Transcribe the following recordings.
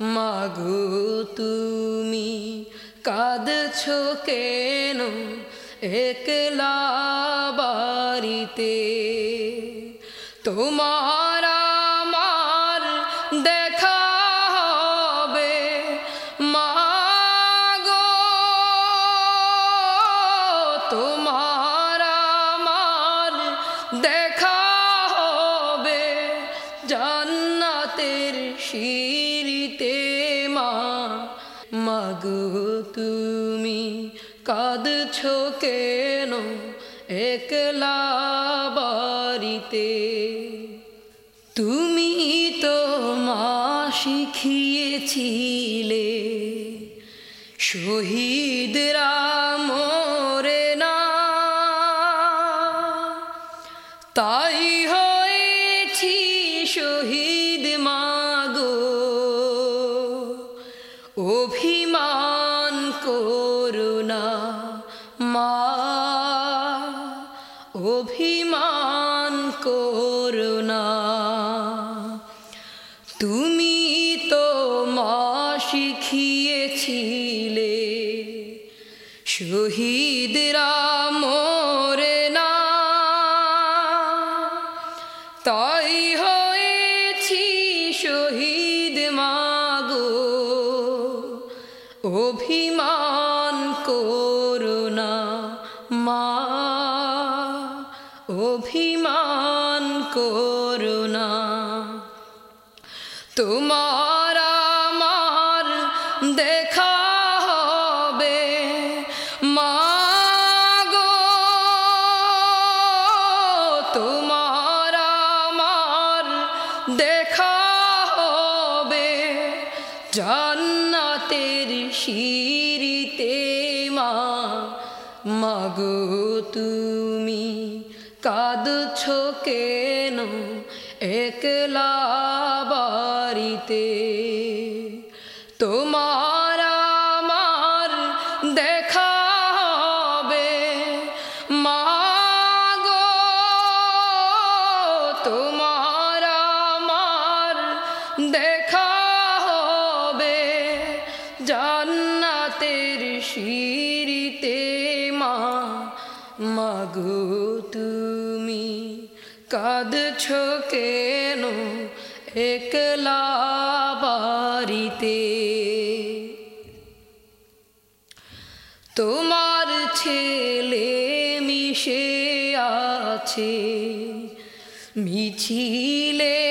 মাগো তুমি কাঁদছ কেন একলা বাড়িতে? তোমার আমার দেখা হবে মাগো তোমার আমার দেখা মাগো তুমি কাঁদছ কেন একলা বাড়িতে? তুমি তো মা শিখিয়েছিলে, শহীদরা মরে না। তাই হয়েছি শহীদ মাগো অভিমান করুণা অভিমান করুণা মা। অভিমান করুণা তোমার আমার দেখা হবে মাগো তোমার আমার দেখা হবে জান্নাতের শিরিতে মা মাগো তুমি কাঁদছ কেন একলা বাড়িতে? তোমার জান্নাতের শিরিতে মা মাগো তুমি কাঁদছ কেন একলা বাড়িতে? তোমার ছেলে মিশে আছে মিছিলে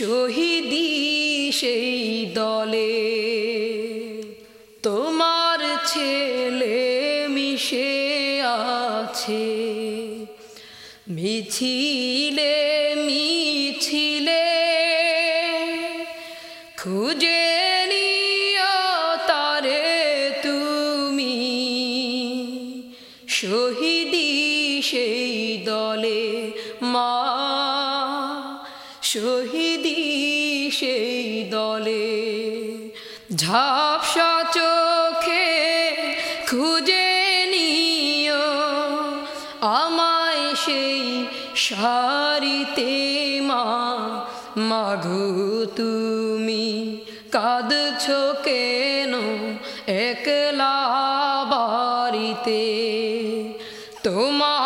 শহীদি সেই দলে। তোমার ছেলে মিশে আছে। মিছিলে মিছিলে শহীদি সেই দলে, ঝাপসা চোখে খুঁজে নিও আমায় সেই সারিতে মা। মাঘু তুমি কাঁদছ কেন একলা বাড়িতে? তোমার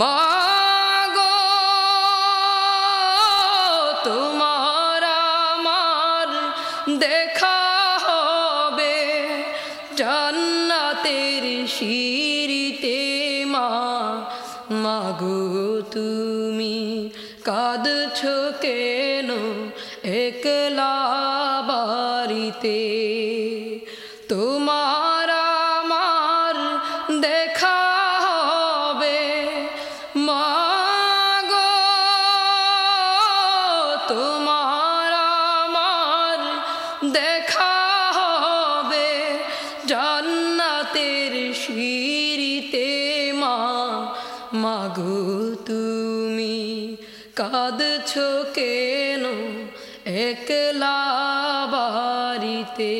মাগো, তোমার আমার দেখা হবে। জান্নাতের শিরিতে মা, মাগো তুমি কাঁদছ কেন একলা বাড়িতে? তোমার জান্নাতের শিরিতে মা মাগো তুমি কাঁদছ কেন একলা বাড়িতে?